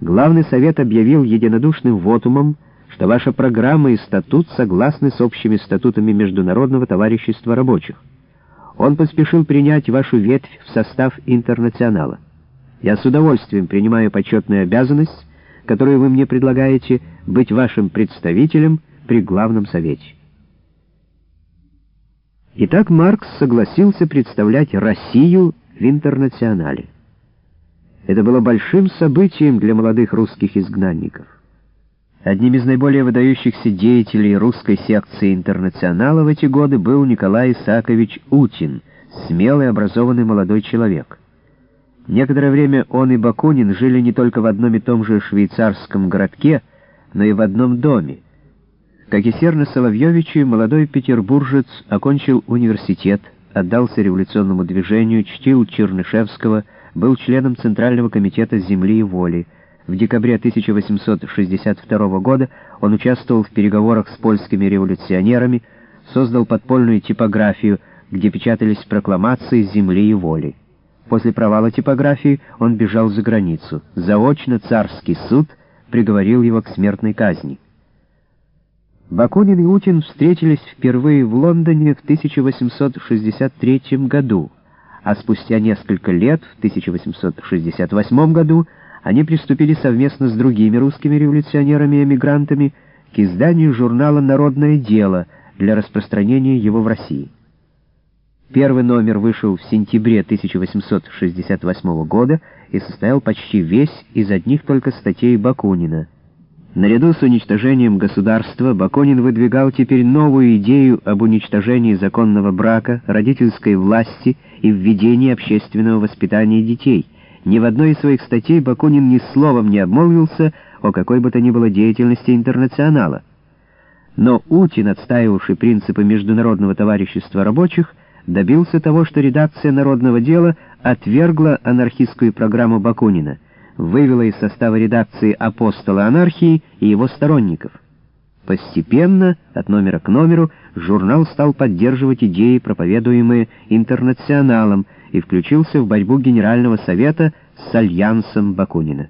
Главный совет объявил единодушным вотумом, что ваша программа и статут согласны с общими статутами Международного товарищества рабочих. Он поспешил принять вашу ветвь в состав интернационала. Я с удовольствием принимаю почетную обязанность, которую вы мне предлагаете, быть вашим представителем при Главном Совете. Итак, Маркс согласился представлять Россию в интернационале. Это было большим событием для молодых русских изгнанников. Одним из наиболее выдающихся деятелей русской секции интернационала в эти годы был Николай Исаакович Утин, смелый образованный молодой человек. Некоторое время он и Бакунин жили не только в одном и том же швейцарском городке, но и в одном доме. Как и Серна Соловьевичу, молодой петербуржец окончил университет, отдался революционному движению, чтил Чернышевского, был членом Центрального комитета земли и воли, в декабре 1862 года он участвовал в переговорах с польскими революционерами, создал подпольную типографию, где печатались прокламации земли и воли. После провала типографии он бежал за границу. Заочно царский суд приговорил его к смертной казни. Бакунин и Утин встретились впервые в Лондоне в 1863 году, а спустя несколько лет, в 1868 году, они приступили совместно с другими русскими революционерами и эмигрантами к изданию журнала «Народное дело» для распространения его в России. Первый номер вышел в сентябре 1868 года и состоял почти весь из одних только статей Бакунина. Наряду с уничтожением государства Бакунин выдвигал теперь новую идею об уничтожении законного брака, родительской власти и введении общественного воспитания детей — ни в одной из своих статей Бакунин ни словом не обмолвился о какой бы то ни было деятельности интернационала. Но Утин, отстаивавший принципы Международного товарищества рабочих, добился того, что редакция «Народного дела» отвергла анархистскую программу Бакунина, вывела из состава редакции «Апостола анархии» и его сторонников. Постепенно, от номера к номеру, журнал стал поддерживать идеи, проповедуемые интернационалом, и включился в борьбу Генерального Совета с альянсом Бакунина.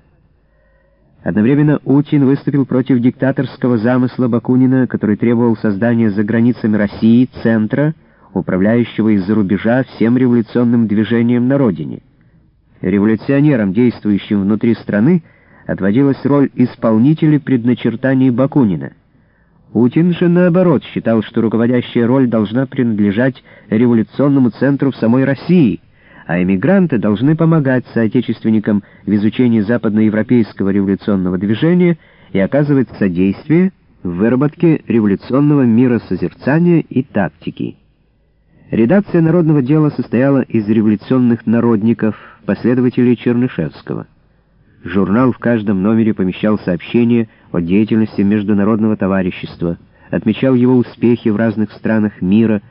Одновременно Утин выступил против диктаторского замысла Бакунина, который требовал создания за границами России центра, управляющего из-за рубежа всем революционным движением на родине. Революционерам, действующим внутри страны, отводилась роль исполнителей предначертаний Бакунина. Утин же, наоборот, считал, что руководящая роль должна принадлежать революционному центру в самой России — а эмигранты должны помогать соотечественникам в изучении западноевропейского революционного движения и оказывать содействие в выработке революционного мира созерцания и тактики. Редакция «Народного дела» состояла из революционных народников, последователей Чернышевского. Журнал в каждом номере помещал сообщения о деятельности международного товарищества, отмечал его успехи в разных странах мира,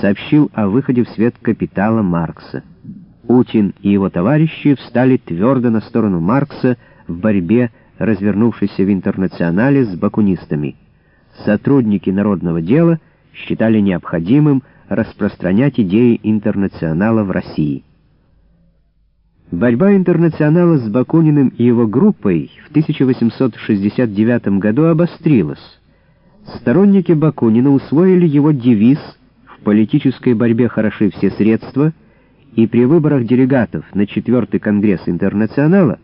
сообщил о выходе в свет капитала Маркса. Утин и его товарищи встали твердо на сторону Маркса в борьбе, развернувшейся в интернационале с бакунистами. Сотрудники народного дела считали необходимым распространять идеи интернационала в России. Борьба интернационала с Бакуниным и его группой в 1869 году обострилась. Сторонники Бакунина усвоили его девиз «В политической борьбе хороши все средства», и при выборах делегатов на четвертый конгресс интернационала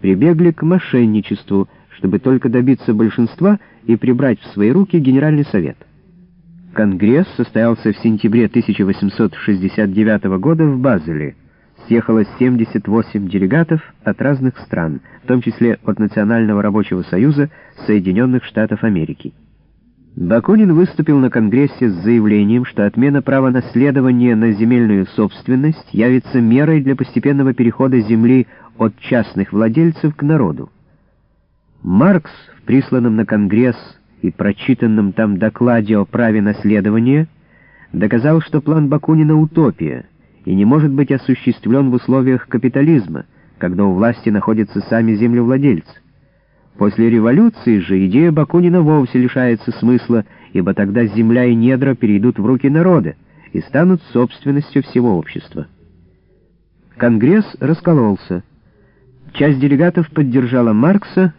прибегли к мошенничеству, чтобы только добиться большинства и прибрать в свои руки Генеральный совет. Конгресс состоялся в сентябре 1869 года в Базеле. Съехалось 78 делегатов от разных стран, в том числе от Национального рабочего союза Соединенных Штатов Америки. Бакунин выступил на Конгрессе с заявлением, что отмена права наследования на земельную собственность явится мерой для постепенного перехода земли от частных владельцев к народу. Маркс в присланном на Конгресс и прочитанном там докладе о праве наследования доказал, что план Бакунина — утопия и не может быть осуществлен в условиях капитализма, когда у власти находятся сами землевладельцы. После революции же идея Бакунина вовсе лишается смысла, ибо тогда земля и недра перейдут в руки народа и станут собственностью всего общества. Конгресс раскололся. Часть делегатов поддержала Маркса,